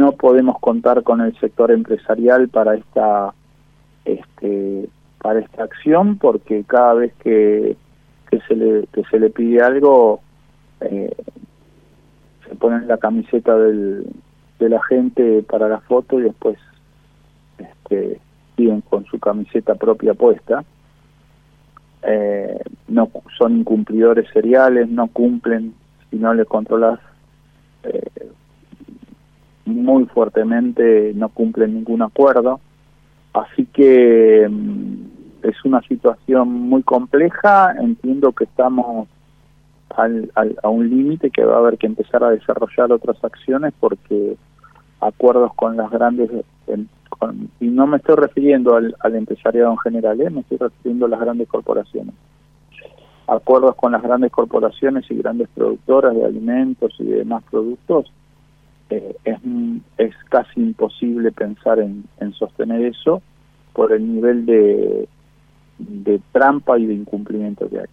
no podemos contar con el sector empresarial para esta este para esta acción porque cada vez que, que se le que se le pide algo eh, se ponen la camiseta del, de la gente para la foto y después este, siguen con su camiseta propia puesta. Eh, no son incumplidores seriales, no cumplen si no les controlas muy fuertemente, no cumplen ningún acuerdo. Así que mm, es una situación muy compleja, entiendo que estamos al, a un límite que va a haber que empezar a desarrollar otras acciones porque acuerdos con las grandes, y no me estoy refiriendo al, empresariado en general, ¿eh? me estoy refiriendo a las grandes corporaciones. Acuerdos con las grandes corporaciones y grandes productoras de alimentos y de demás productos, eh, es, es casi imposible pensar en, en sostener eso por el nivel de, de trampa y de incumplimiento que hay.